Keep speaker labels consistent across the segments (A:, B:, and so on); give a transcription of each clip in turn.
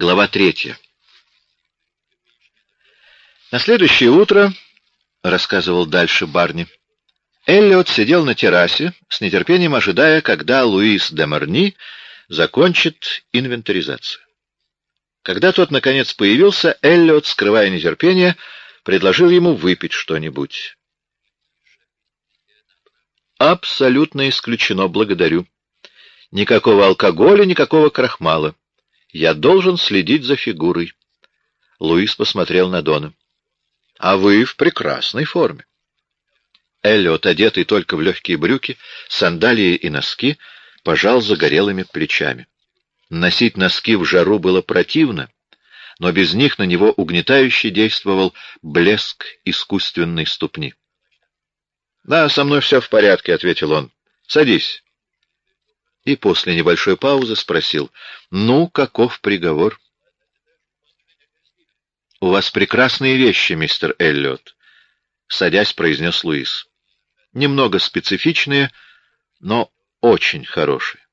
A: Глава третья. На следующее утро, рассказывал дальше Барни, Эллиот сидел на террасе, с нетерпением ожидая, когда Луис де Марни закончит инвентаризацию. Когда тот, наконец, появился, Эллиот, скрывая нетерпение, предложил ему выпить что-нибудь. «Абсолютно исключено, благодарю. Никакого алкоголя, никакого крахмала. Я должен следить за фигурой. Луис посмотрел на Дона. А вы в прекрасной форме. Эллиот, одетый только в легкие брюки, сандалии и носки, пожал загорелыми плечами. Носить носки в жару было противно, но без них на него угнетающе действовал блеск искусственной ступни. — Да, со мной все в порядке, — ответил он. — Садись и после небольшой паузы спросил, «Ну, каков приговор?» «У вас прекрасные вещи, мистер Эллиот», — садясь, произнес Луис. «Немного специфичные, но очень хорошие».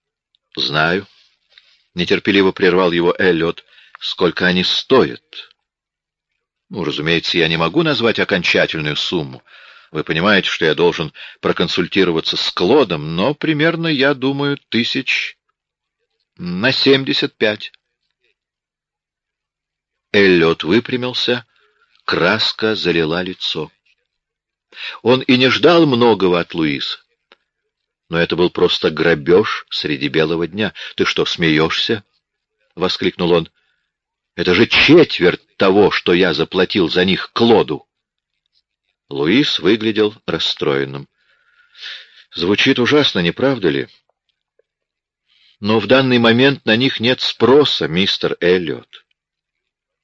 A: «Знаю», — нетерпеливо прервал его Эллиот, — «сколько они стоят?» «Ну, разумеется, я не могу назвать окончательную сумму, вы понимаете, что я должен проконсультироваться с Клодом, но примерно, я думаю, тысяч на семьдесят пять. Эллиот выпрямился, краска залила лицо. Он и не ждал многого от Луиса. Но это был просто грабеж среди белого дня. «Ты что, смеешься?» — воскликнул он. «Это же четверть того, что я заплатил за них Клоду!» Луис выглядел расстроенным. Звучит ужасно, не правда ли? Но в данный момент на них нет спроса, мистер Эллиот.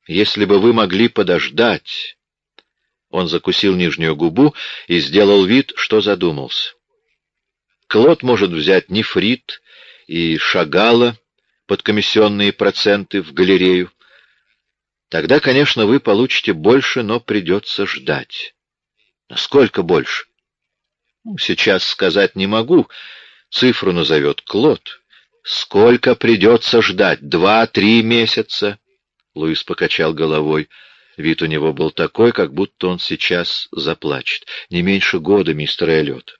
A: Если бы вы могли подождать... Он закусил нижнюю губу и сделал вид, что задумался. Клод может взять нефрит и шагала под комиссионные проценты в галерею. Тогда, конечно, вы получите больше, но придется ждать. Насколько больше? Ну, сейчас сказать не могу. Цифру назовет Клод. Сколько придется ждать? Два-три месяца? Луис покачал головой. Вид у него был такой, как будто он сейчас заплачет. Не меньше года, мистер Эллиот.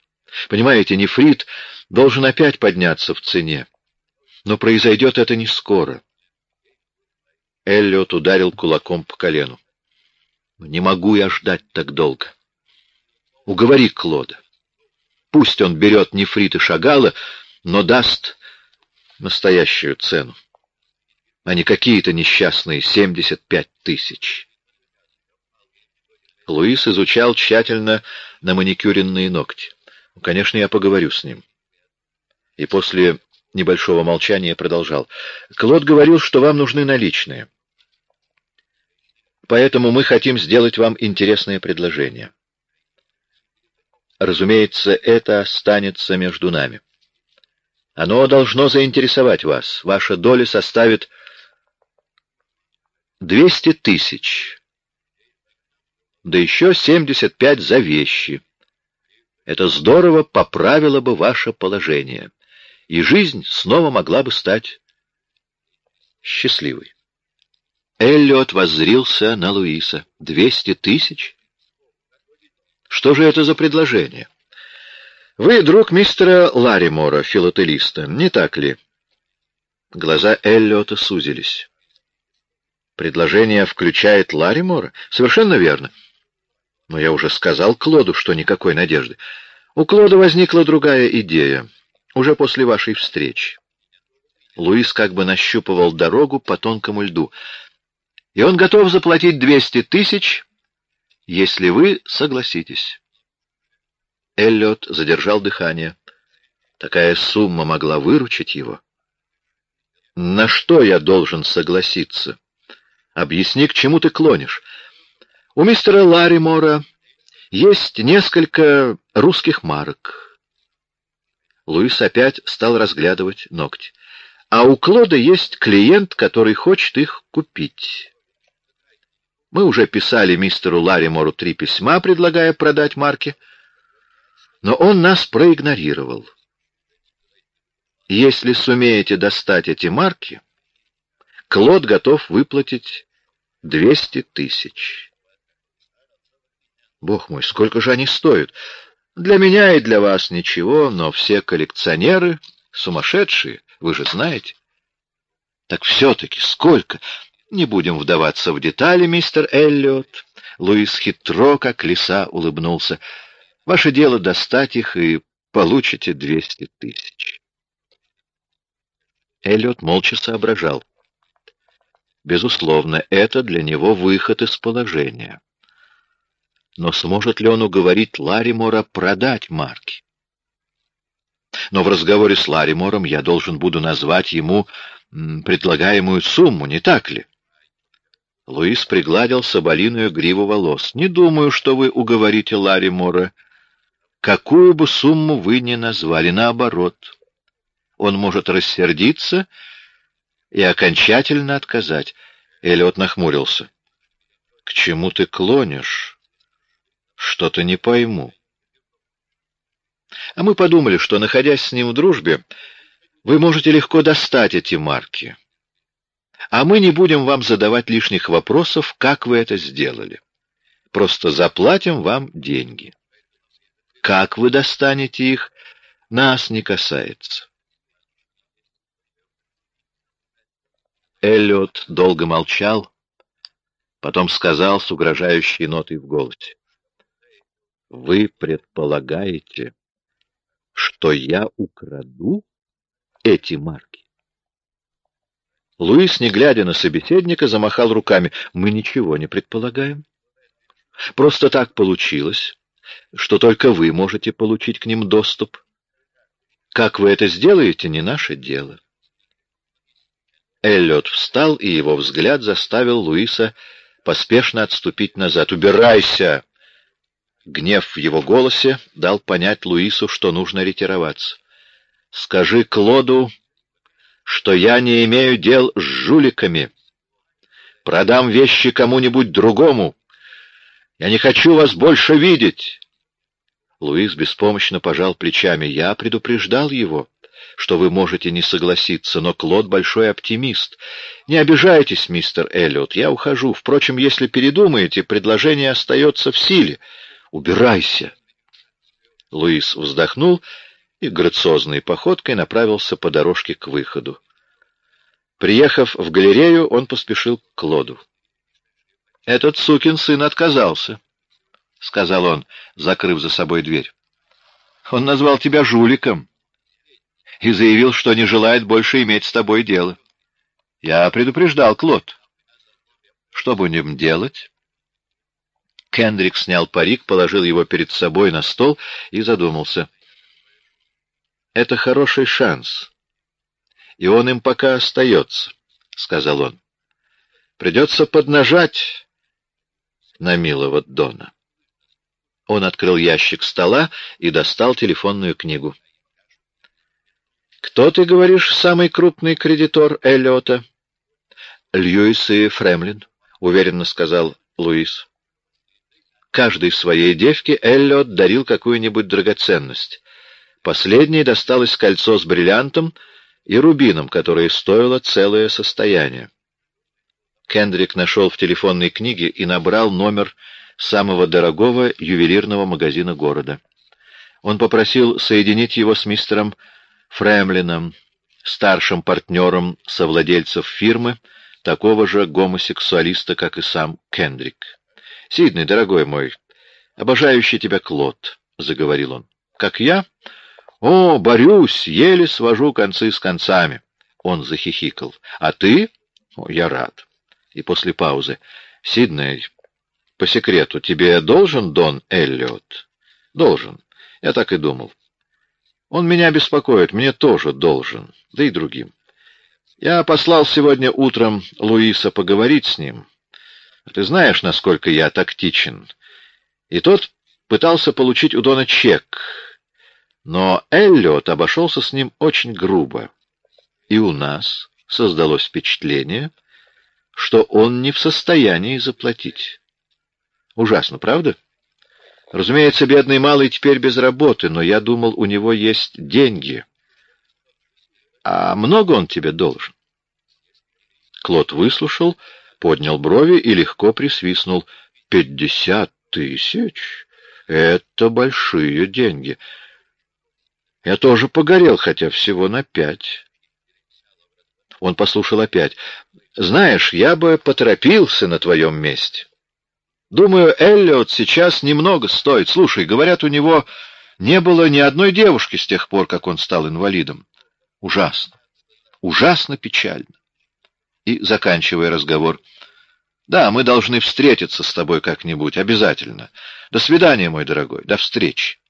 A: Понимаете, нефрит должен опять подняться в цене. Но произойдет это не скоро. Эллиот ударил кулаком по колену. Не могу я ждать так долго. Уговори Клода. Пусть он берет нефрит и шагала, но даст настоящую цену, а не какие-то несчастные семьдесят пять тысяч. Луис изучал тщательно на маникюренные ногти. Ну, конечно, я поговорю с ним. И после небольшого молчания продолжал. Клод говорил, что вам нужны наличные. Поэтому мы хотим сделать вам интересное предложение. Разумеется, это останется между нами. Оно должно заинтересовать вас. Ваша доля составит двести тысяч. Да еще семьдесят пять за вещи. Это здорово поправило бы ваше положение, и жизнь снова могла бы стать счастливой. Эллиот воззрился на Луиса. «Двести тысяч? Что же это за предложение? Вы друг мистера Ларимора, филателиста, не так ли? Глаза Эллиота сузились. Предложение включает Ларимора? Совершенно верно. Но я уже сказал Клоду, что никакой надежды. У Клода возникла другая идея, уже после вашей встречи. Луис как бы нащупывал дорогу по тонкому льду. И он готов заплатить двести тысяч если вы согласитесь. Эллиот задержал дыхание. Такая сумма могла выручить его. На что я должен согласиться? Объясни, к чему ты клонишь. У мистера Ларимора есть несколько русских марок. Луис опять стал разглядывать ногти. А у Клода есть клиент, который хочет их купить. Мы уже писали мистеру Ларимору три письма, предлагая продать марки, но он нас проигнорировал. Если сумеете достать эти марки, Клод готов выплатить двести тысяч. Бог мой, сколько же они стоят? Для меня и для вас ничего, но все коллекционеры сумасшедшие, вы же знаете. Так все-таки сколько? Не будем вдаваться в детали, мистер Эллиот. Луис хитро, как лиса, улыбнулся. Ваше дело достать их, и получите двести тысяч. Эллиот молча соображал. Безусловно, это для него выход из положения. Но сможет ли он уговорить Ларимора продать марки? Но в разговоре с Ларимором я должен буду назвать ему предлагаемую сумму, не так ли? Луис пригладил соболиную гриву волос. «Не думаю, что вы уговорите Ларимора. Какую бы сумму вы ни назвали, наоборот. Он может рассердиться и окончательно отказать. Эллиот нахмурился. — К чему ты клонишь? Что-то не пойму. А мы подумали, что, находясь с ним в дружбе, вы можете легко достать эти марки. А мы не будем вам задавать лишних вопросов, как вы это сделали. Просто заплатим вам деньги. Как вы достанете их, нас не касается. Эллиот долго молчал, потом сказал с угрожающей нотой в голосе. «Вы предполагаете, что я украду эти марки?» Луис, не глядя на собеседника, замахал руками. «Мы ничего не предполагаем. Просто так получилось, что только вы можете получить к ним доступ. Как вы это сделаете, не наше дело». Эллиот встал, и его взгляд заставил Луиса поспешно отступить назад. «Убирайся!» Гнев в его голосе дал понять Луису, что нужно ретироваться. «Скажи Клоду, что я не имею дел с жуликами. Продам вещи кому-нибудь другому. Я не хочу вас больше видеть!» Луис беспомощно пожал плечами. «Я предупреждал его что вы можете не согласиться, но Клод большой оптимист. Не обижайтесь, мистер Эллиот, я ухожу. Впрочем, если передумаете, предложение остается в силе. Убирайся!» Луис вздохнул и грациозной походкой направился по дорожке к выходу. Приехав в галерею, он поспешил к Клоду. «Этот сукин сын отказался», — сказал он, закрыв за собой дверь. «Он назвал тебя жуликом и заявил, что не желает больше иметь с тобой дело. Я предупреждал Клод. Что будем делать? Кендрик снял парик, положил его перед собой на стол и задумался. «Это хороший шанс, и он им пока остается», — сказал он. «Придется поднажать на милого Дона». Он открыл ящик стола и достал телефонную книгу. «Кто, ты говоришь, самый крупный кредитор Эллиота?» «Льюис и Фремлин», — уверенно сказал Луис. Каждой своей девке Эллиот дарил какую-нибудь драгоценность. Последней досталось кольцо с бриллиантом и рубином, которое стоило целое состояние. Кендрик нашел в телефонной книге и набрал номер самого дорогого ювелирного магазина города. Он попросил соединить его с мистером Фремлином, старшим партнером совладельцев фирмы, такого же гомосексуалиста, как и сам Кендрик. «Сиднey, дорогой мой, обожающий тебя Клод», — заговорил он. «Как я? О, борюсь, еле свожу концы с концами». Он захихикал. «А ты?» О, «Я рад». И после паузы. «Сидней, по секрету, тебе должен Дон Эллиот?» «Должен. Я так и думал. Он меня беспокоит, мне тоже должен, да и другим. Я послал сегодня утром Луиса поговорить с ним. Ты знаешь, насколько я тактичен. И тот пытался получить у Дона чек, но Эллиот обошелся с ним очень грубо. И у нас создалось впечатление, что он не в состоянии заплатить. Ужасно, правда? — Разумеется, бедный малый теперь без работы, но я думал, у него есть деньги. А много он тебе должен? Клод выслушал, поднял брови и легко присвистнул. «Пятьдесят тысяч? Это большие деньги. Я тоже погорел, хотя всего на пять». Он послушал опять. «Знаешь, я бы поторопился на твоем месте. Думаю, Эллиот сейчас немного стоит. Слушай, говорят, у него не было ни одной девушки с тех пор, как он стал инвалидом. Ужасно. Ужасно печально. И, заканчивая разговор, «Да, мы должны встретиться с тобой как-нибудь, обязательно. До свидания, мой дорогой, до встречи».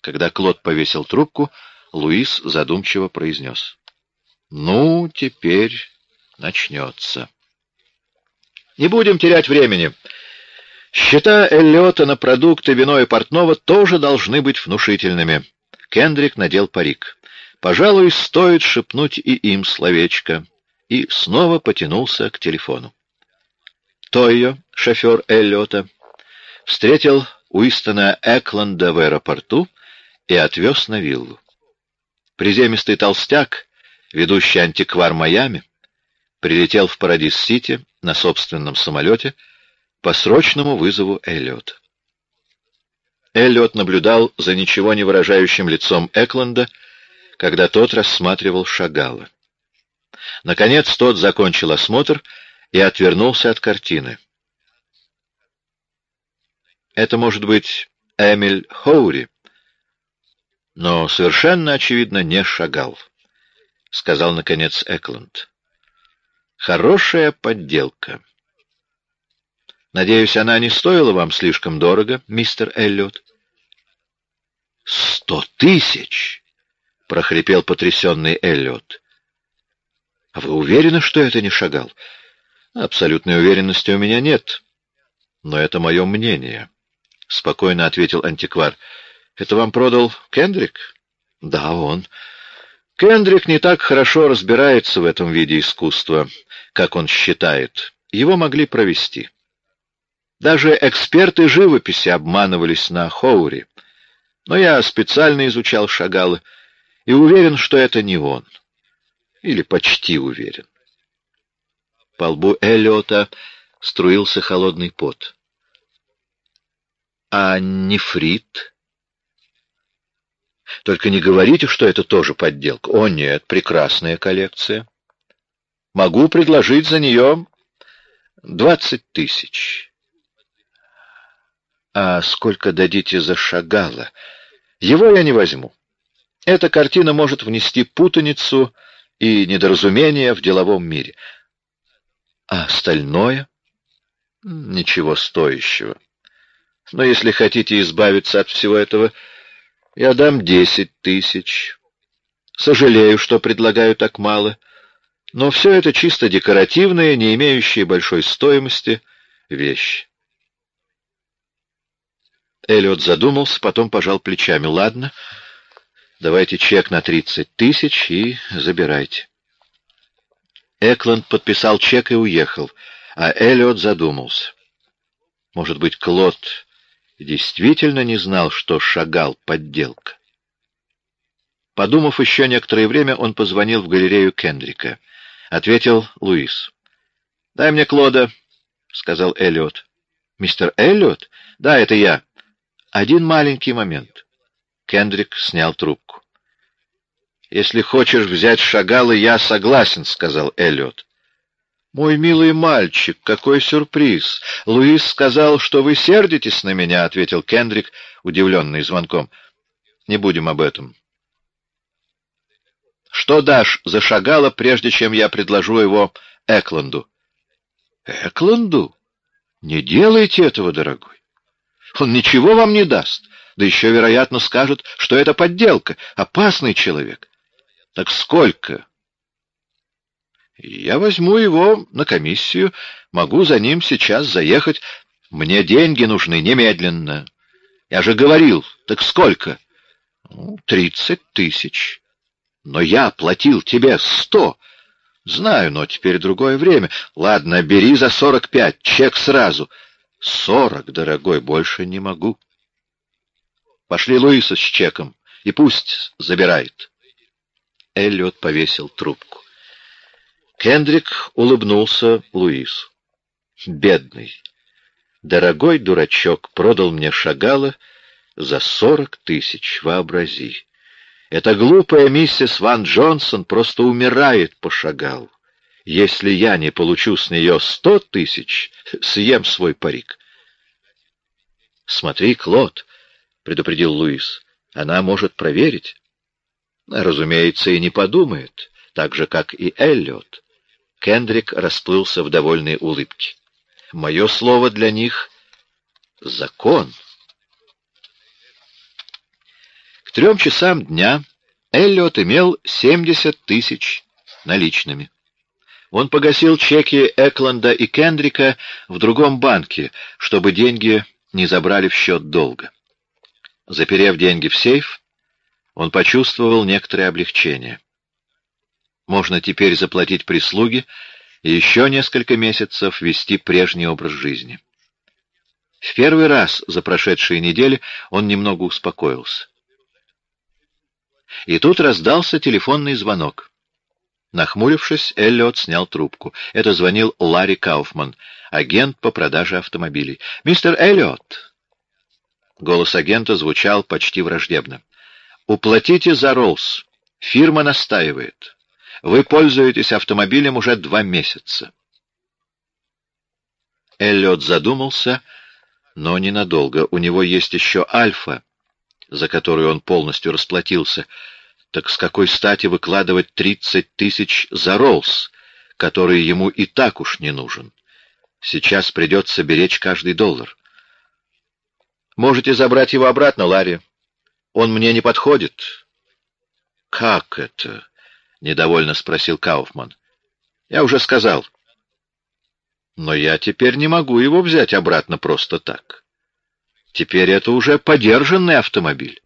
A: Когда Клод повесил трубку, Луис задумчиво произнес. «Ну, теперь начнется». «Не будем терять времени. Счета Эллиота на продукты вино и портного тоже должны быть внушительными». Кендрик надел парик. «Пожалуй, стоит шепнуть и им словечко» и снова потянулся к телефону. Тойо, шофер Эллиота, встретил Уистона Экланда в аэропорту и отвез на виллу. Приземистый толстяк, ведущий антиквар Майами, прилетел в Парадис-Сити на собственном самолете по срочному вызову Эллиота. Эллиот наблюдал за ничего не выражающим лицом Экленда, когда тот рассматривал Шагала. Наконец тот закончил осмотр и отвернулся от картины. Это может быть Эмиль Хоури, но совершенно очевидно не Шагал, — сказал, наконец, Экланд. Хорошая подделка. Надеюсь, она не стоила вам слишком дорого, мистер Эллиот? Сто тысяч! — прохрипел потрясенный Эллиот. А вы уверены, что это не Шагал? Абсолютной уверенности у меня нет. Но это мое мнение, — спокойно ответил антиквар. Это вам продал Кендрик? Да, он. Кендрик не так хорошо разбирается в этом виде искусства, как он считает. Его могли провести. Даже эксперты живописи обманывались на Хоури. Но я специально изучал Шагала и уверен, что это не он. Или почти уверен. По лбу Эллиота струился холодный пот. А нефрит? Только не говорите, что это тоже подделка. О, нет, прекрасная коллекция. Могу предложить за нее двадцать тысяч. А сколько дадите за Шагала? Его я не возьму. Эта картина может внести путаницу и недоразумения в деловом мире. А остальное? Ничего стоящего. Но если хотите избавиться от всего этого, я дам десять тысяч. Сожалею, что предлагаю так мало, но все это чисто декоративные, не имеющие большой стоимости вещи. Эллиот задумался, потом пожал плечами. «Ладно, — Давайте чек на тридцать тысяч и забирайте. Экланд подписал чек и уехал, а Эллиот задумался. Может быть, Клод действительно не знал, что шагал подделка. Подумав еще некоторое время, он позвонил в галерею Кендрика. Ответил Луис. «Дай мне Клода», — сказал Эллиот. «Мистер Эллиот? Да, это я. Один маленький момент». Кендрик снял трубку. «Если хочешь взять шагалы, я согласен», — сказал Эллиот. «Мой милый мальчик, какой сюрприз! Луис сказал, что вы сердитесь на меня», — ответил Кендрик, удивленный звонком. «Не будем об этом». «Что дашь за шагала, прежде чем я предложу его Экланду?» «Экланду? Не делайте этого, дорогой. Он ничего вам не даст да еще, вероятно, скажет, что это подделка, опасный человек. Так сколько? Я возьму его на комиссию, могу за ним сейчас заехать. Мне деньги нужны немедленно. Я же говорил, так сколько? Ну, тридцать тысяч. Но я платил тебе сто. Знаю, но теперь другое время. Ладно, бери за сорок пять, чек сразу. Сорок, дорогой, больше не могу. Пошли Луиса с чеком, и пусть забирает. Эллиот повесил трубку. Кендрик улыбнулся Луису. «Бедный, дорогой дурачок продал мне шагала за сорок тысяч, вообрази. Эта глупая миссис Ван Джонсон просто умирает по шагалу. Если я не получу с нее сто тысяч, съем свой парик». «Смотри, Клод», — предупредил Луис, — «она может проверить». Разумеется, и не подумает, так же, как и Эллиот. Кендрик расплылся в довольной улыбке. Мое слово для них — закон. К трем часам дня Эллиот имел 70 тысяч наличными. Он погасил чеки Экланда и Кендрика в другом банке, чтобы деньги не забрали в счет долга. Заперев деньги в сейф, он почувствовал некоторое облегчение. Можно теперь заплатить прислуге и еще несколько месяцев вести прежний образ жизни. В первый раз за прошедшие недели он немного успокоился. И тут раздался телефонный звонок. Нахмурившись, Эллиот снял трубку. Это звонил Ларри Кауфман, агент по продаже автомобилей. «Мистер Эллиот!» Голос агента звучал почти враждебно. Уплатите за Роллс. Фирма настаивает. Вы пользуетесь автомобилем уже два месяца. Эллиот задумался, но ненадолго. У него есть еще Альфа, за которую он полностью расплатился. Так с какой стати выкладывать тридцать тысяч за Роллс, который ему и так уж не нужен? Сейчас придется беречь каждый доллар. Можете забрать его обратно, Ларри. Он мне не подходит. — Как это? — недовольно спросил Кауфман. — Я уже сказал. — Но я теперь не могу его взять обратно просто так. Теперь это уже подержанный автомобиль.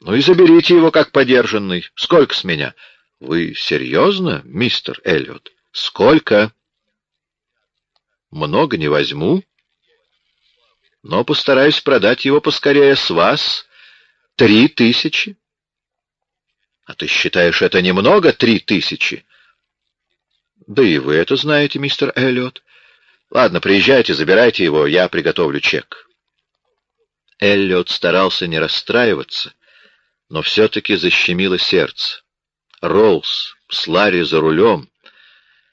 A: Ну и заберите его как подержанный. Сколько с меня? Вы серьезно, мистер Эллиот? Сколько? Много не возьму, но постараюсь продать его поскорее с вас Три тысячи? А ты считаешь это немного, три тысячи? Да и вы это знаете, мистер Эллиот. Ладно, приезжайте, забирайте его, я приготовлю чек. Эллиот старался не расстраиваться, но все-таки защемило сердце. Роллс с Ларри за рулем,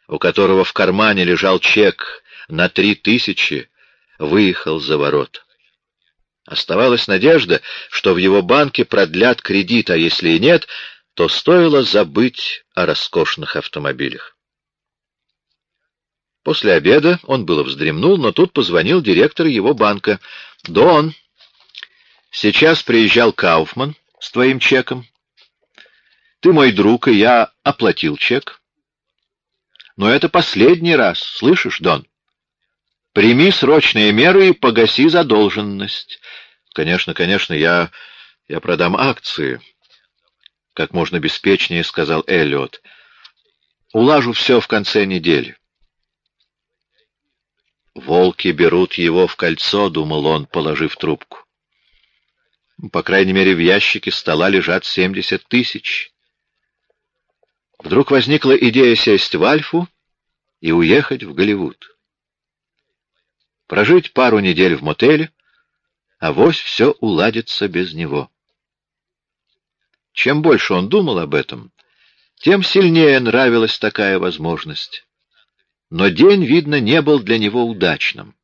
A: у которого в кармане лежал чек на три тысячи, выехал за ворот. Оставалась надежда, что в его банке продлят кредит, а если и нет, то стоило забыть о роскошных автомобилях. После обеда он было вздремнул, но тут позвонил директор его банка. «Дон, сейчас приезжал Кауфман с твоим чеком. Ты мой друг, и я оплатил чек. Но это последний раз, слышишь, Дон?» Прими срочные меры и погаси задолженность. Конечно, конечно, я... я продам акции. Как можно беспечнее сказал Эллиот. Улажу все в конце недели. Волки берут его в кольцо, думал он, положив трубку. По крайней мере, в ящике стола лежат семьдесят тысяч. Вдруг возникла идея сесть в Альфу и уехать в Голливуд прожить пару недель в мотеле, а вось все уладится без него. Чем больше он думал об этом, тем сильнее нравилась такая возможность. Но день, видно, не был для него удачным.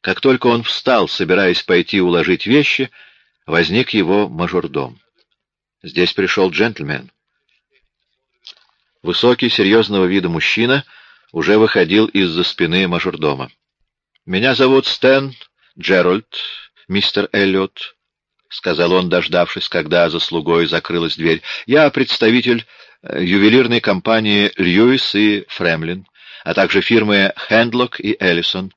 A: Как только он встал, собираясь пойти уложить вещи, возник его мажордом. Здесь пришел джентльмен. Высокий, серьезного вида мужчина уже выходил из-за спины мажордома. «Меня зовут Стэн Джеральд, мистер Эллиот», — сказал он, дождавшись, когда за слугой закрылась дверь. «Я представитель э, ювелирной компании «Льюис и Фремлин», а также фирмы «Хендлок» и «Эллисон».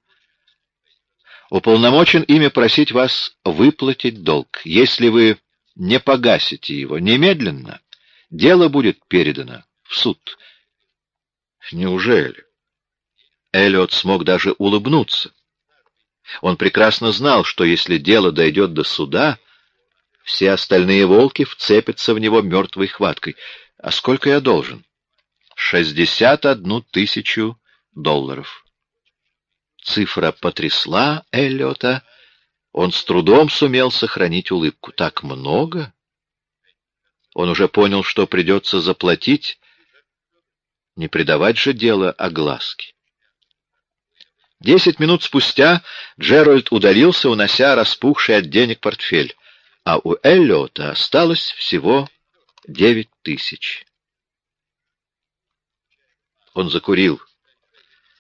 A: Уполномочен ими просить вас выплатить долг. Если вы не погасите его немедленно, дело будет передано в суд». «Неужели?» Эллиот смог даже улыбнуться. Он прекрасно знал, что если дело дойдет до суда, все остальные волки вцепятся в него мертвой хваткой. А сколько я должен? шестьдесят одну тысячу долларов. Цифра потрясла Эллиота. Он с трудом сумел сохранить улыбку. Так много? Он уже понял, что придется заплатить. Не придавать же дело огласке. Десять минут спустя Джеральд удалился, унося распухший от денег портфель, а у Эллиота осталось всего девять тысяч. Он закурил.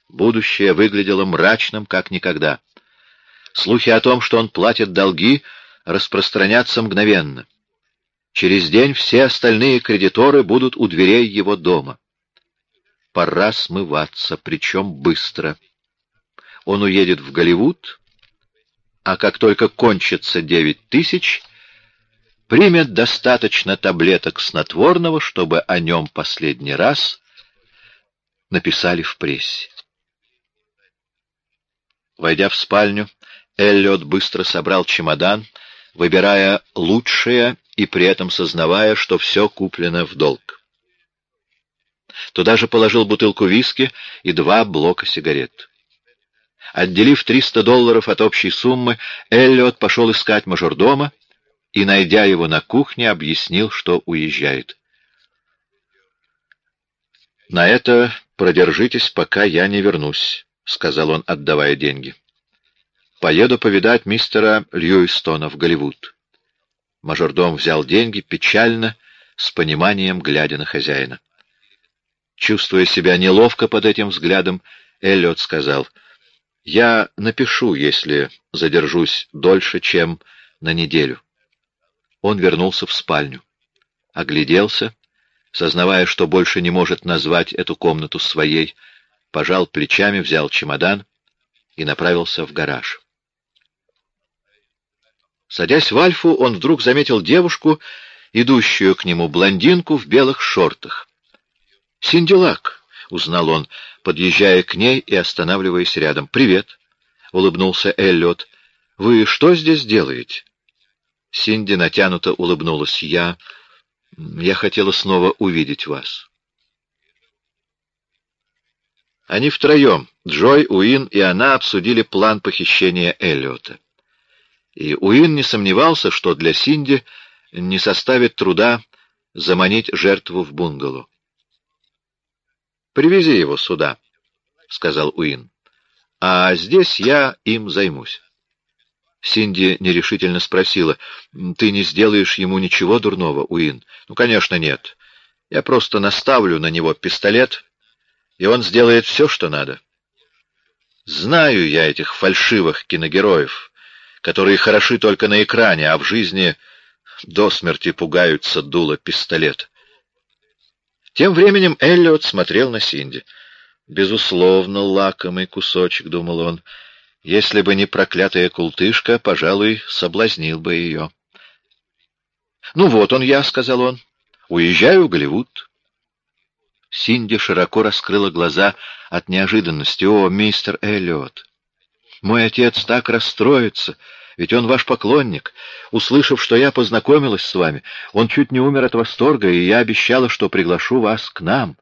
A: Будущее выглядело мрачным, как никогда. Слухи о том, что он платит долги, распространятся мгновенно. Через день все остальные кредиторы будут у дверей его дома. Пора смываться, причем быстро. Он уедет в Голливуд, а как только кончится девять тысяч, примет достаточно таблеток снотворного, чтобы о нем последний раз написали в прессе. Войдя в спальню, Эллиот быстро собрал чемодан, выбирая лучшее и при этом сознавая, что все куплено в долг. Туда же положил бутылку виски и два блока сигарет. Отделив 300 долларов от общей суммы, Эллиот пошел искать мажордома и, найдя его на кухне, объяснил, что уезжает. «На это продержитесь, пока я не вернусь», — сказал он, отдавая деньги. «Поеду повидать мистера Льюистона в Голливуд». Мажордом взял деньги печально, с пониманием глядя на хозяина. Чувствуя себя неловко под этим взглядом, Эллиот сказал, «Я напишу, если задержусь дольше, чем на неделю». Он вернулся в спальню, огляделся, сознавая, что больше не может назвать эту комнату своей, пожал плечами, взял чемодан и направился в гараж. Садясь в Альфу, он вдруг заметил девушку, идущую к нему, блондинку в белых шортах. «Синдилак», — узнал он, подъезжая к ней и останавливаясь рядом. «Привет», — улыбнулся Эллиот. «Вы что здесь делаете?» Синди натянуто улыбнулась. «Я... я хотела снова увидеть вас». Они втроем, Джой, Уин и она, обсудили план похищения Эллиота. И Уин не сомневался, что для Синди не составит труда заманить жертву в бунгало. «Привези его сюда», — сказал Уин. «А здесь я им займусь». Синди нерешительно спросила, «Ты не сделаешь ему ничего дурного, Уин?» «Ну, конечно, нет. Я просто наставлю на него пистолет и он сделает все, что надо. Знаю я этих фальшивых киногероев, которые хороши только на экране, а в жизни до смерти пугаются дула пистолет. Тем временем Эллиот смотрел на Синди. «Безусловно, лакомый кусочек», — думал он. «Если бы не проклятая култышка, пожалуй, соблазнил бы ее». «Ну вот он я», — сказал он. «Уезжаю в Голливуд». Синди широко раскрыла глаза от неожиданности. «О, мистер Эллиот! Мой отец так расстроится, ведь он ваш поклонник. Услышав, что я познакомилась с вами, он чуть не умер от восторга, и я обещала, что приглашу вас к нам».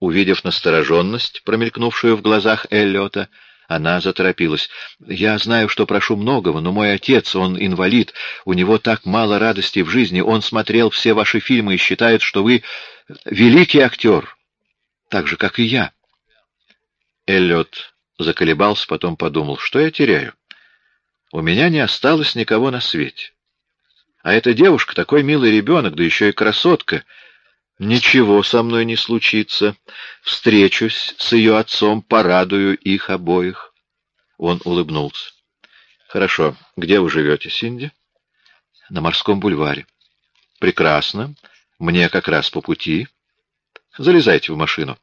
A: Увидев настороженность, промелькнувшую в глазах Эллиота, она заторопилась. «Я знаю, что прошу многого, но мой отец, он инвалид, у него так мало радости в жизни, он смотрел все ваши фильмы и считает, что вы великий актер, так же, как и я». Эллиот заколебался, потом подумал, что я теряю. У меня не осталось никого на свете. А эта девушка такой милый ребенок, да еще и красотка — Ничего со мной не случится. Встречусь с ее отцом, порадую их обоих. Он улыбнулся. Хорошо. Где вы живете, Синди? На морском бульваре. Прекрасно. Мне как раз по пути. Залезайте в машину.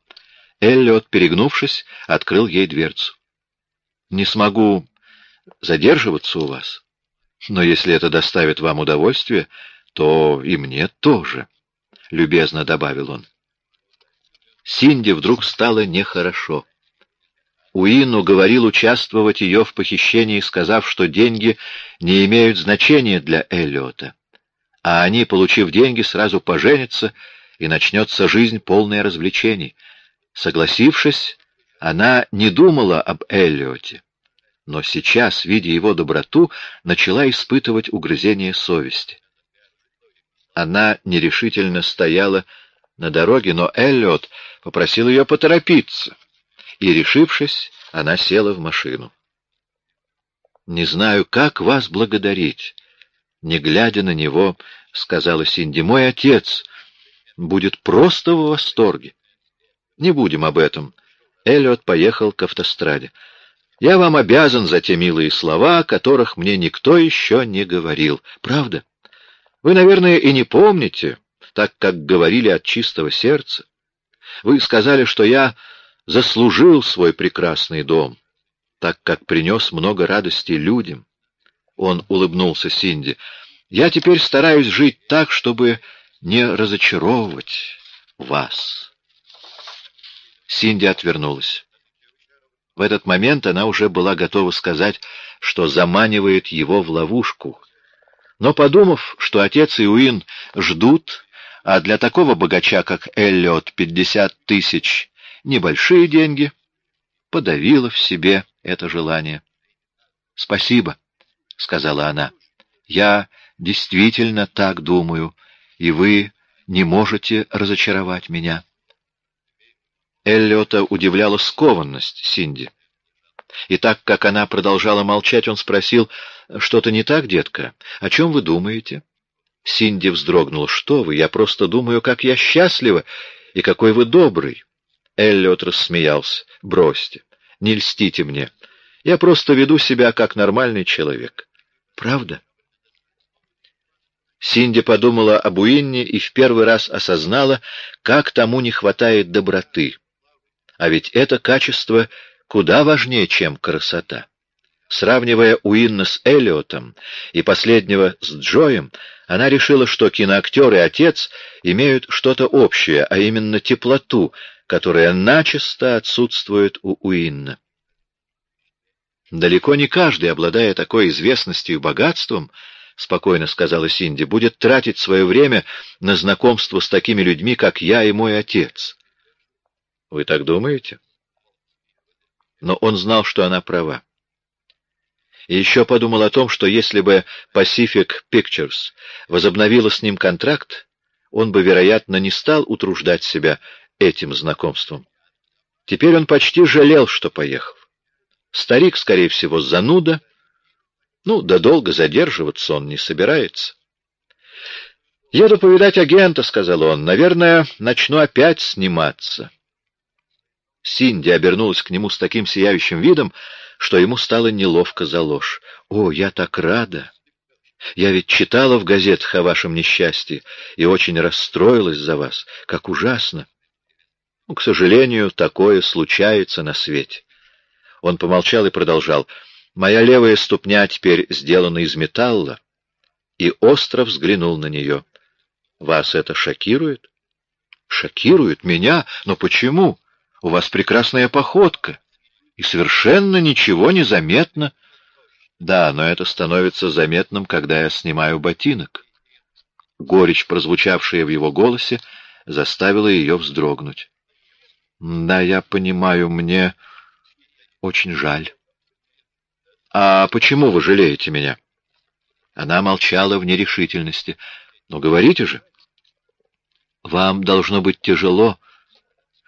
A: Эллиот, перегнувшись, открыл ей дверцу. Не смогу задерживаться у вас, но если это доставит вам удовольствие, то и мне тоже. — любезно добавил он. Синди вдруг стало нехорошо. Уину говорил участвовать ее в похищении, сказав, что деньги не имеют значения для Эллиота, а они, получив деньги, сразу поженятся и начнется жизнь полная развлечений. Согласившись, она не думала об Эллиоте, но сейчас, видя его доброту, начала испытывать угрызение совести. Она нерешительно стояла на дороге, но Эллиот попросил ее поторопиться, и, решившись, она села в машину. «Не знаю, как вас благодарить», — не глядя на него, сказала Синди. «Мой отец будет просто в восторге». «Не будем об этом». Эллиот поехал к автостраде. «Я вам обязан за те милые слова, которых мне никто еще не говорил. Правда? Вы, наверное, и не помните, так как говорили от чистого сердца. Вы сказали, что я заслужил свой прекрасный дом, так как принес много радости людям. Он улыбнулся Синди. Я теперь стараюсь жить так, чтобы не разочаровывать вас. Синди отвернулась. В этот момент она уже была готова сказать, что заманивает его в ловушку. Но, подумав, что отец и Уин ждут, а для такого богача, как Эллиот, пятьдесят тысяч — небольшие деньги, подавила в себе это желание. — Спасибо, — сказала она. — Я действительно так думаю, и вы не можете разочаровать меня. Эллиота удивляла скованность Синди. И так как она продолжала молчать, он спросил, «Что-то не так, детка? О чем вы думаете?» Синди вздрогнул. «Что вы? Я просто думаю, как я счастлива и какой вы добрый!» Эллиот рассмеялся. «Бросьте, не льстите мне. Я просто веду себя как нормальный человек». «Правда?» Синди подумала об Уинне и в первый раз осознала, как тому не хватает доброты. А ведь это качество куда важнее, чем красота. Сравнивая Уинна с Эллиотом и последнего с Джоем, она решила, что киноактер и отец имеют что-то общее, а именно теплоту, которая начисто отсутствует у Уинна. «Далеко не каждый, обладая такой известностью и богатством, — спокойно сказала Синди, — будет тратить свое время на знакомство с такими людьми, как я и мой отец. Вы так думаете? Но он знал, что она права. И еще подумал о том, что если бы Pacific Pictures возобновила с ним контракт, он бы, вероятно, не стал утруждать себя этим знакомством. Теперь он почти жалел, что поехал. Старик, скорее всего, зануда. Ну, да долго задерживаться он не собирается. «Еду повидать агента», — сказал он. «Наверное, начну опять сниматься». Синди обернулась к нему с таким сияющим видом, что ему стало неловко за ложь. «О, я так рада! Я ведь читала в газетах о вашем несчастье и очень расстроилась за вас. Как ужасно!» ну, «К сожалению, такое случается на свете». Он помолчал и продолжал. «Моя левая ступня теперь сделана из металла». И остро взглянул на нее. «Вас это шокирует?» «Шокирует меня? Но почему?» У вас прекрасная походка, и совершенно ничего не заметно. Да, но это становится заметным, когда я снимаю ботинок. Горечь, прозвучавшая в его голосе, заставила ее вздрогнуть. Да, я понимаю, мне очень жаль. А почему вы жалеете меня? Она молчала в нерешительности. Но говорите же. Вам должно быть тяжело,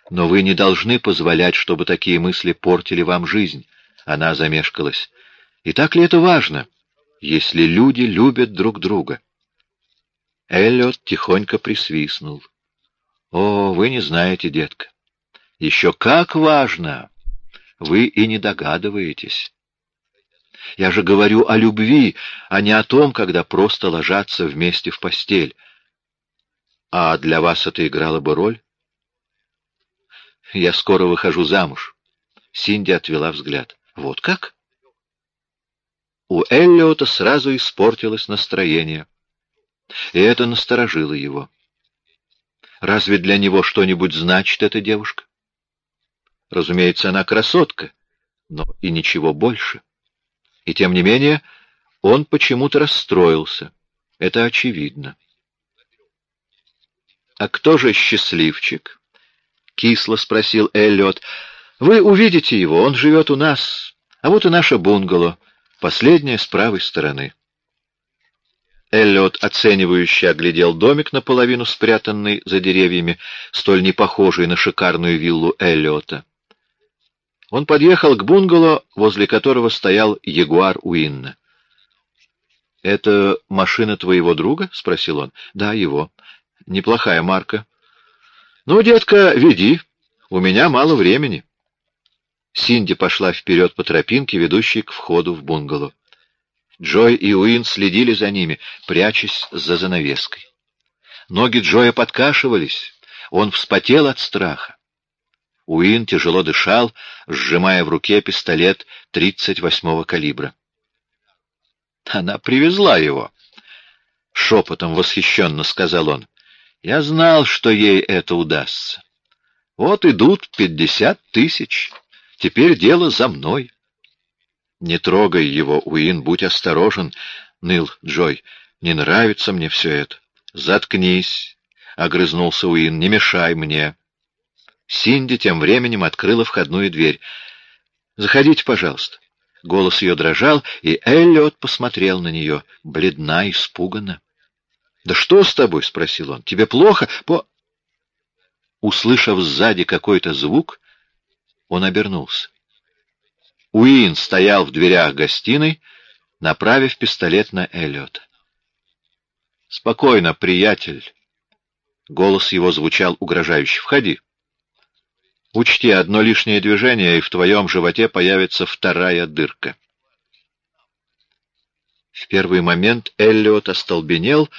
A: но вы не должны позволять, чтобы такие мысли портили вам жизнь. Она замешкалась. И так ли это важно, если люди любят друг друга? Эллиот тихонько присвистнул. О, вы не знаете, детка. Еще как важно! Вы и не догадываетесь. Я же говорю о любви, а не о том, когда просто ложатся вместе в постель. А для вас это играло бы роль? Я скоро выхожу замуж. Синди отвела взгляд. Вот как? У Эллиота сразу испортилось настроение. И это насторожило его. Разве для него что-нибудь значит эта девушка? Разумеется, она красотка, но и ничего больше. И тем не менее, он почему-то расстроился. Это очевидно. «А кто же счастливчик?» — кисло спросил Эллиот. «Вы увидите его, он живет у нас, а вот и наше бунгало, последнее с правой стороны». Эллиот оценивающе оглядел домик, наполовину спрятанный за деревьями, столь не похожий на шикарную виллу Эллиота. Он подъехал к бунгало, возле которого стоял ягуар Уинна. «Это машина твоего друга?» — спросил он. «Да, его. Неплохая марка». «Ну, детка, веди. У меня мало времени». Синди пошла вперед по тропинке, ведущей к входу в бунгало. Джой и Уин следили за ними, прячась за занавеской. Ноги Джоя подкашивались, он вспотел от страха. Уин тяжело дышал, сжимая в руке пистолет 38-го калибра. Она привезла его. Шепотом восхищенно сказал он. Я знал, что ей это удастся. Вот идут пятьдесят тысяч. Теперь дело за мной. Не трогай его, Уин, будь осторожен, ныл Джой. Не нравится мне все это. Заткнись, огрызнулся Уин, не мешай мне. Синди тем временем открыла входную дверь. Заходите, пожалуйста. Голос ее дрожал, и Эллиот посмотрел на нее, бледна, испуганно. «Да что с тобой?» — спросил он. «Тебе плохо?» По... Услышав сзади какой-то звук, он обернулся. Уин стоял в дверях гостиной, направив пистолет на Эллиота. «Спокойно, приятель!» Голос его звучал угрожающе. «Входи!» Учти, одно лишнее движение, и в твоем животе появится вторая дырка. В первый момент Эллиот остолбенел,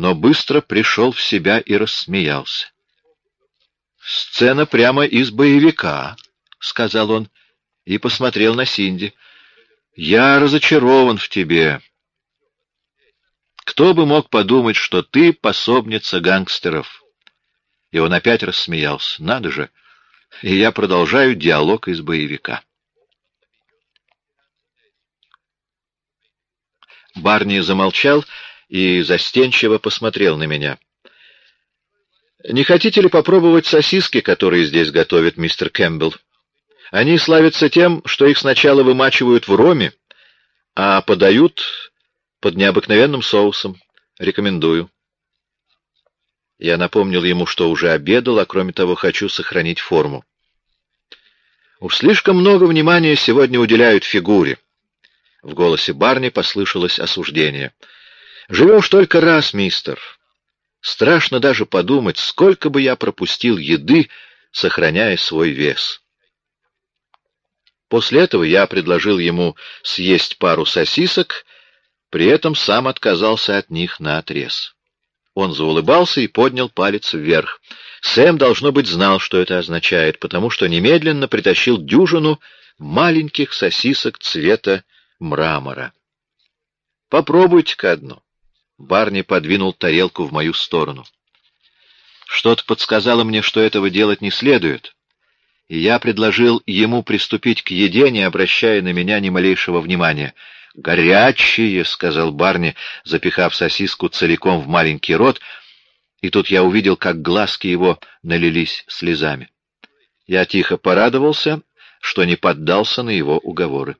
A: но быстро пришел в себя и рассмеялся. «Сцена прямо из боевика», — сказал он, и посмотрел на Синди. «Я разочарован в тебе. Кто бы мог подумать, что ты пособница гангстеров?» И он опять рассмеялся. «Надо же!» и я продолжаю диалог из боевика. Барни замолчал и застенчиво посмотрел на меня. «Не хотите ли попробовать сосиски, которые здесь готовит мистер Кэмпбелл? Они славятся тем, что их сначала вымачивают в роме, а подают под необыкновенным соусом. Рекомендую». Я напомнил ему, что уже обедал, а кроме того хочу сохранить форму. Уж слишком много внимания сегодня уделяют фигуре. В голосе Барни послышалось осуждение. «Живешь только раз, мистер. Страшно даже подумать, сколько бы я пропустил еды, сохраняя свой вес». После этого я предложил ему съесть пару сосисок, при этом сам отказался от них наотрез. Он заулыбался и поднял палец вверх. Сэм, должно быть, знал, что это означает, потому что немедленно притащил дюжину маленьких сосисок цвета мрамора. «Попробуйте-ка одну». Барни подвинул тарелку в мою сторону. Что-то подсказало мне, что этого делать не следует, и я предложил ему приступить к еде, не обращая на меня ни малейшего внимания — «Горячие!» — сказал Барни, запихав сосиску целиком в маленький рот, и тут я увидел, как глазки его налились слезами. Я тихо порадовался, что не поддался на его уговоры.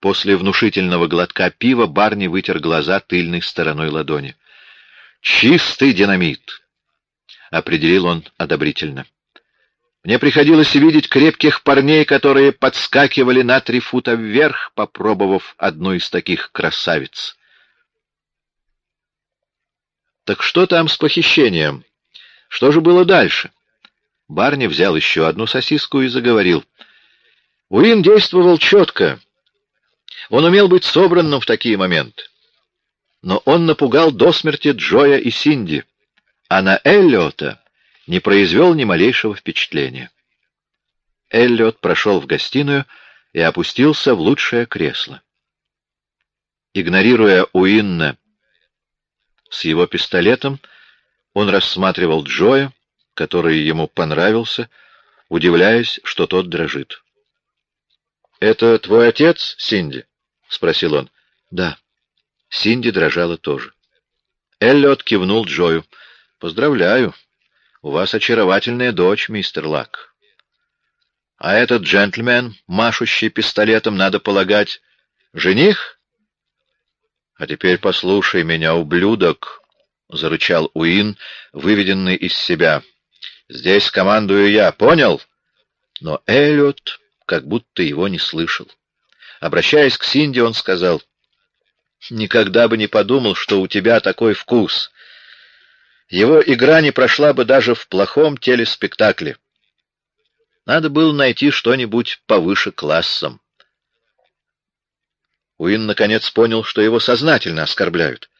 A: После внушительного глотка пива Барни вытер глаза тыльной стороной ладони. «Чистый динамит!» — определил он одобрительно. Мне приходилось видеть крепких парней, которые подскакивали на три фута вверх, попробовав одну из таких красавиц. Так что там с похищением? Что же было дальше? Барни взял еще одну сосиску и заговорил. Уин действовал четко. Он умел быть собранным в такие моменты. Но он напугал до смерти Джоя и Синди. А на Эллиота не произвел ни малейшего впечатления. Эллиот прошел в гостиную и опустился в лучшее кресло. Игнорируя Уинна с его пистолетом, он рассматривал Джоя, который ему понравился, удивляясь, что тот дрожит. «Это твой отец, Синди?» — спросил он. «Да». Синди дрожала тоже. Эллиот кивнул Джою. Поздравляю. У вас очаровательная дочь, мистер Лак. А этот джентльмен, машущий пистолетом, надо полагать, жених? А теперь послушай меня, ублюдок, — зарычал Уин, выведенный из себя. Здесь командую я, понял? Но Эллиот как будто его не слышал. Обращаясь к Синди, он сказал, «Никогда бы не подумал, что у тебя такой вкус. Его игра не прошла бы даже в плохом телеспектакле. Надо было найти что-нибудь повыше классом». Уин наконец понял, что его сознательно оскорбляют.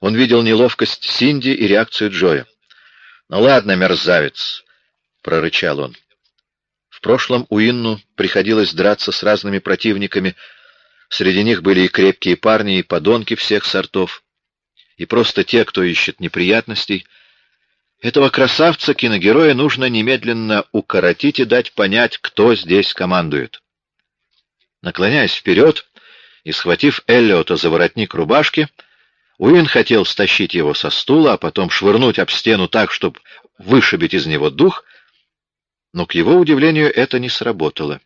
A: Он видел неловкость Синди и реакцию Джоя. «Ну ладно, мерзавец», — прорычал он. В прошлом Уинну приходилось драться с разными противниками. Среди них были и крепкие парни, и подонки всех сортов, и просто те, кто ищет неприятностей. Этого красавца-киногероя нужно немедленно укоротить и дать понять, кто здесь командует. Наклоняясь вперед и схватив Эллиота за воротник рубашки, Уин хотел стащить его со стула, а потом швырнуть об стену так, чтобы вышибить из него дух — но, к его удивлению, это не сработало.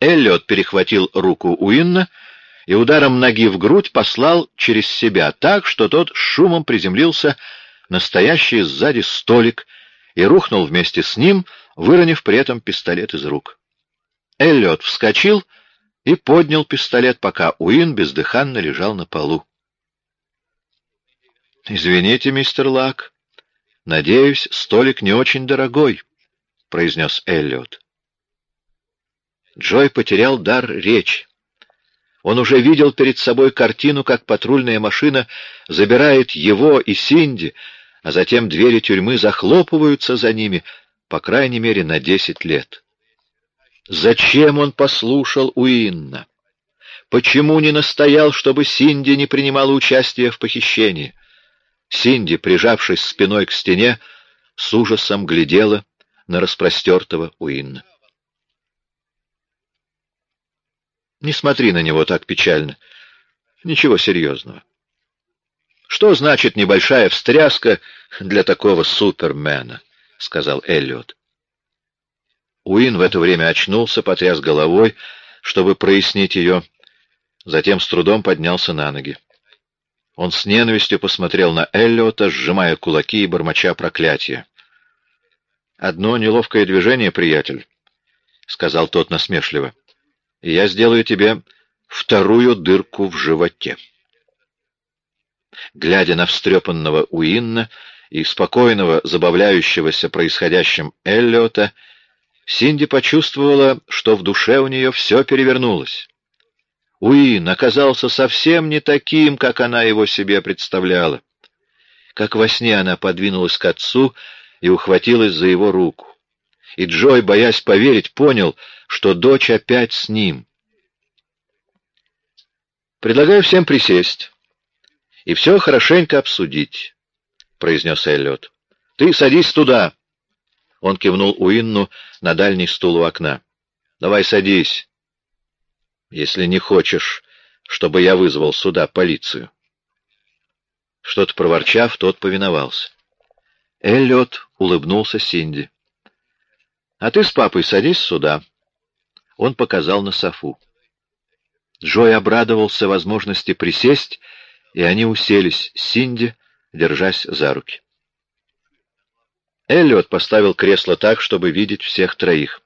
A: Эллиот перехватил руку Уинна и ударом ноги в грудь послал через себя так, что тот шумом приземлился на стоящий сзади столик и рухнул вместе с ним, выронив при этом пистолет из рук. Эллиот вскочил и поднял пистолет, пока Уин бездыханно лежал на полу. «Извините, мистер Лак», «Надеюсь, столик не очень дорогой», — произнес Эллиот. Джой потерял дар речи. Он уже видел перед собой картину, как патрульная машина забирает его и Синди, а затем двери тюрьмы захлопываются за ними, по крайней мере, на десять лет. Зачем он послушал Уинна? Почему не настоял, чтобы Синди не принимала участия в похищении? Синди, прижавшись спиной к стене, с ужасом глядела на распростертого Уинна. Не смотри на него так печально. Ничего серьезного. Что значит небольшая встряска для такого супермена? — сказал Эллиот. Уин в это время очнулся, потряс головой, чтобы прояснить ее, затем с трудом поднялся на ноги. Он с ненавистью посмотрел на Эллиота, сжимая кулаки и бормоча проклятия. «Одно неловкое движение, приятель», — сказал тот насмешливо, — «и я сделаю тебе вторую дырку в животе». Глядя на встрепанного Уинна и спокойного, забавляющегося происходящим Эллиота, Синди почувствовала, что в душе у нее все перевернулось. Уин оказался совсем не таким, как она его себе представляла. Как во сне она подвинулась к отцу и ухватилась за его руку. И Джой, боясь поверить, понял, что дочь опять с ним. «Предлагаю всем присесть и все хорошенько обсудить», — произнес Эллиот. «Ты садись туда!» Он кивнул Уинну на дальний стул у окна. «Давай садись если не хочешь, чтобы я вызвал сюда полицию. Что-то проворчав, тот повиновался. Эллиот улыбнулся Синди. — А ты с папой садись сюда. Он показал на софу. Джой обрадовался возможности присесть, и они уселись, Синди, держась за руки. Эллиот поставил кресло так, чтобы видеть всех троих.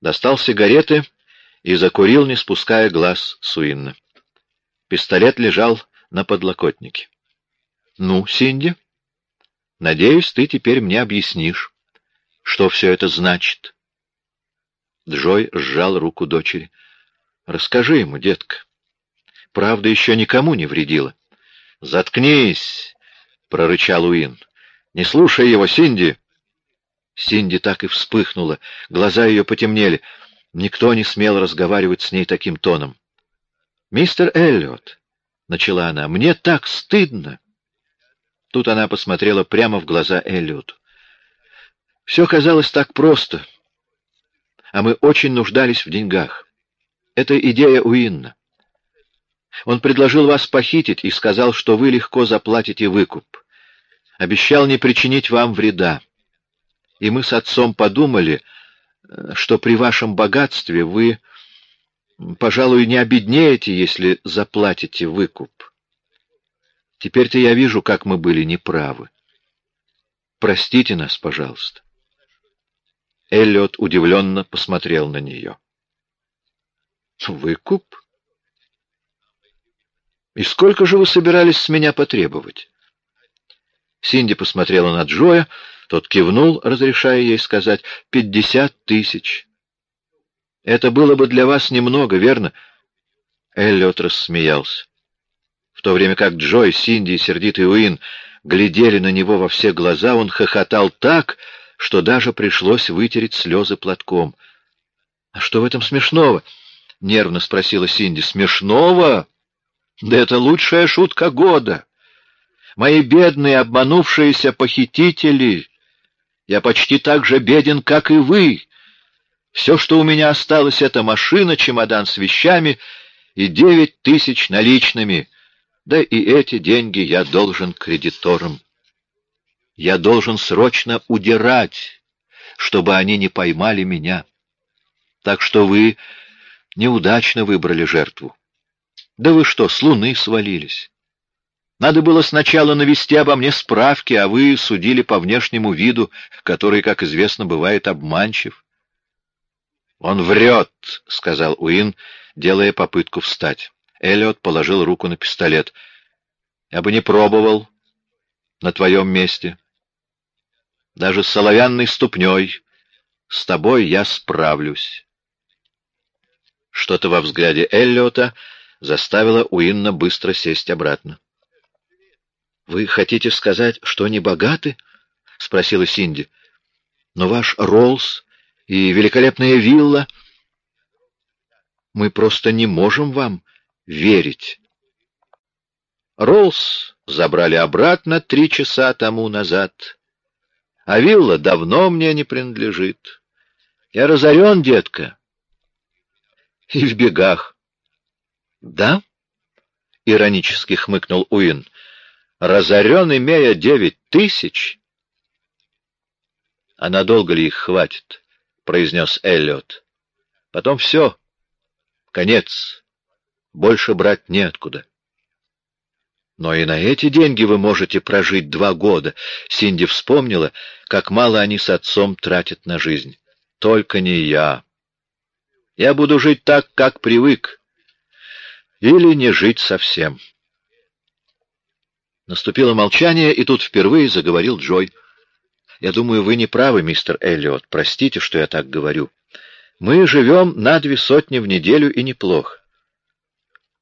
A: Достал сигареты и закурил, не спуская глаз Суинна. Пистолет лежал на подлокотнике. «Ну, Синди, надеюсь, ты теперь мне объяснишь, что все это значит». Джой сжал руку дочери. «Расскажи ему, детка. Правда еще никому не вредила». «Заткнись!» — прорычал Уин. «Не слушай его, Синди!» Синди так и вспыхнула, глаза ее потемнели — Никто не смел разговаривать с ней таким тоном. «Мистер Эллиот», — начала она, — «мне так стыдно». Тут она посмотрела прямо в глаза Эллиоту. «Все казалось так просто, а мы очень нуждались в деньгах. Это идея Уинна. Он предложил вас похитить и сказал, что вы легко заплатите выкуп. Обещал не причинить вам вреда. И мы с отцом подумали, что при вашем богатстве вы, пожалуй, не обеднеете, если заплатите выкуп. Теперь-то я вижу, как мы были неправы. Простите нас, пожалуйста. Эллиот удивленно посмотрел на нее. «Выкуп? И сколько же вы собирались с меня потребовать?» Синди посмотрела на Джоя, тот кивнул, разрешая ей сказать, «пятьдесят тысяч». «Это было бы для вас немного, верно?» Эллиот рассмеялся. В то время как Джой, Синди и сердитый Уин глядели на него во все глаза, он хохотал так, что даже пришлось вытереть слезы платком. — А что в этом смешного? — нервно спросила Синди. — Смешного? Да это лучшая шутка года. Мои бедные обманувшиеся похитители. Я почти так же беден, как и вы. Все, что у меня осталось, — это машина, чемодан с вещами и девять тысяч наличными. Да и эти деньги я должен кредиторам. Я должен срочно удирать, чтобы они не поймали меня. Так что вы неудачно выбрали жертву. Да вы что, с луны свалились? Надо было сначала навести обо мне справки, а вы судили по внешнему виду, который, как известно, бывает обманчив. «Он врет», — сказал Уин, делая попытку встать. Эллиот положил руку на пистолет. «Я бы не пробовал на твоем месте даже с соловянной ступней. С тобой я справлюсь. Что-то во взгляде Эллиота заставило Уинна быстро сесть обратно. — Вы хотите сказать, что не богаты? — спросила Синди. — Но ваш Роллс и великолепная вилла... Мы просто не можем вам верить. Роллс забрали обратно три часа тому назад. А вилла давно мне не принадлежит. Я разорен, детка. И в бегах. Да? Иронически хмыкнул Уин. Разорен, имея девять тысяч? А надолго ли их хватит? Произнес Эллиот. Потом все. Конец. Больше брать неоткуда. Но и на эти деньги вы можете прожить два года. Синди вспомнила, как мало они с отцом тратят на жизнь. Только не я. Я буду жить так, как привык. Или не жить совсем. Наступило молчание, и тут впервые заговорил Джой. «Я думаю, вы не правы, мистер Эллиот. Простите, что я так говорю. Мы живем на две сотни в неделю, и неплохо.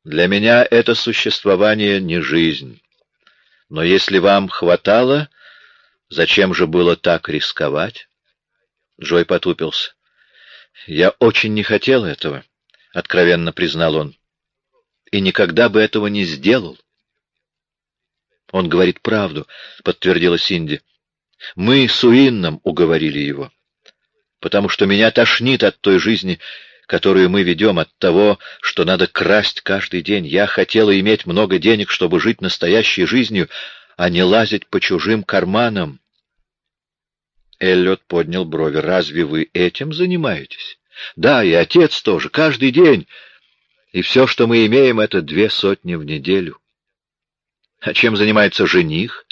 A: Для меня это существование не жизнь. Но если вам хватало, зачем же было так рисковать? Джой потупился. Я очень не хотел этого, откровенно признал он. И никогда бы этого не сделал. Он говорит правду, подтвердила Синди. Мы с Уинном уговорили его, потому что меня тошнит от той жизни, которую мы ведем от того, что надо красть каждый день. Я хотела иметь много денег, чтобы жить настоящей жизнью, а не лазить по чужим карманам. Эллиот поднял брови. «Разве вы этим занимаетесь?» «Да, и отец тоже, каждый день. И все, что мы имеем, — это две сотни в неделю». «А чем занимается жених,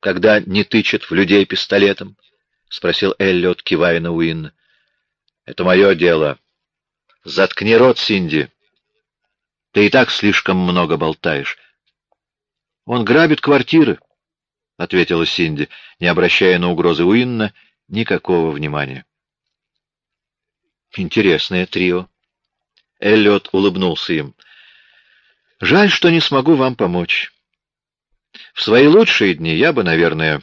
A: когда не тычет в людей пистолетом?» — спросил Эллиот, кивая на Уинна. «Это мое дело», Заткни рот, Синди. Ты и так слишком много болтаешь. Он грабит квартиры, — ответила Синди, не обращая на угрозы Уинна никакого внимания. Интересное трио. Эллиот улыбнулся им. Жаль, что не смогу вам помочь. В свои лучшие дни я бы, наверное,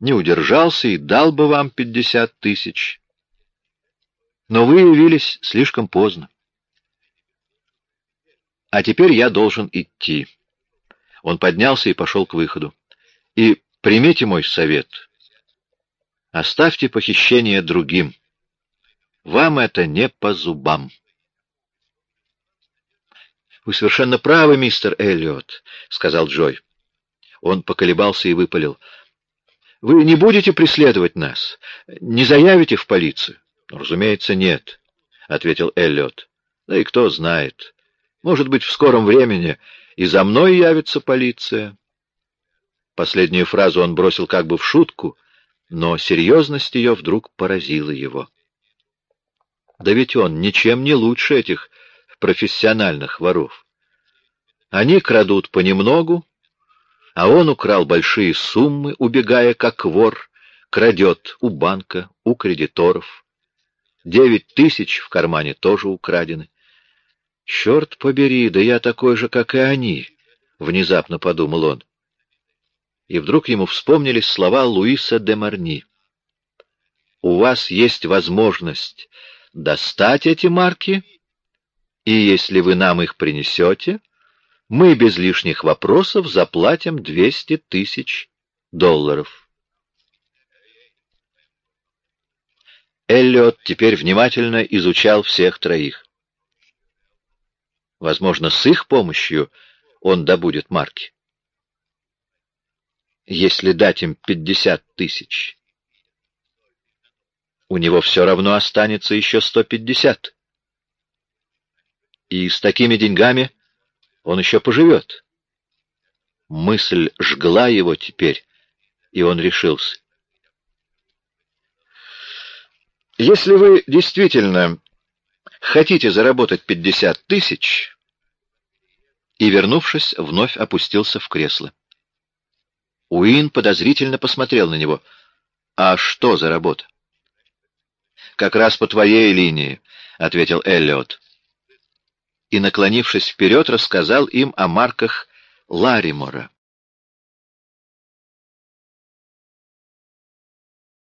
A: не удержался и дал бы вам пятьдесят тысяч. Но вы явились слишком поздно. А теперь я должен идти. Он поднялся и пошел к выходу. И примите мой совет. Оставьте похищение другим. Вам это не по зубам. «Вы совершенно правы, мистер Эллиот», — сказал Джой. Он поколебался и выпалил. Вы не будете преследовать нас? Не заявите в полицию? Разумеется, нет, — ответил Эллиот. Да и кто знает. Может быть, в скором времени и за мной явится полиция. Последнюю фразу он бросил как бы в шутку, но серьезность ее вдруг поразила его. Да ведь он ничем не лучше этих профессиональных воров. Они крадут понемногу, а он украл большие суммы, убегая как вор, крадет у банка, у кредиторов. Девять тысяч в кармане тоже украдены. Черт побери, да я такой же, как и они, — внезапно подумал он. И вдруг ему вспомнились слова Луиса де Марни. «У вас есть возможность достать эти марки, и если вы нам их принесете, мы без лишних вопросов заплатим 200 тысяч долларов. Эллиот теперь внимательно изучал всех троих. Возможно, с их помощью он добудет марки. Если дать им 50 тысяч, у него все равно останется еще 150. И с такими деньгами он еще поживет. Мысль жгла его теперь, и он решился. Если вы действительно хотите заработать пятьдесят тысяч, и, вернувшись, вновь опустился в кресло. Уин подозрительно посмотрел на него. «А что за работа?» «Как раз по твоей линии», — ответил Эллиот и, наклонившись вперед, рассказал им о марках Ларимора.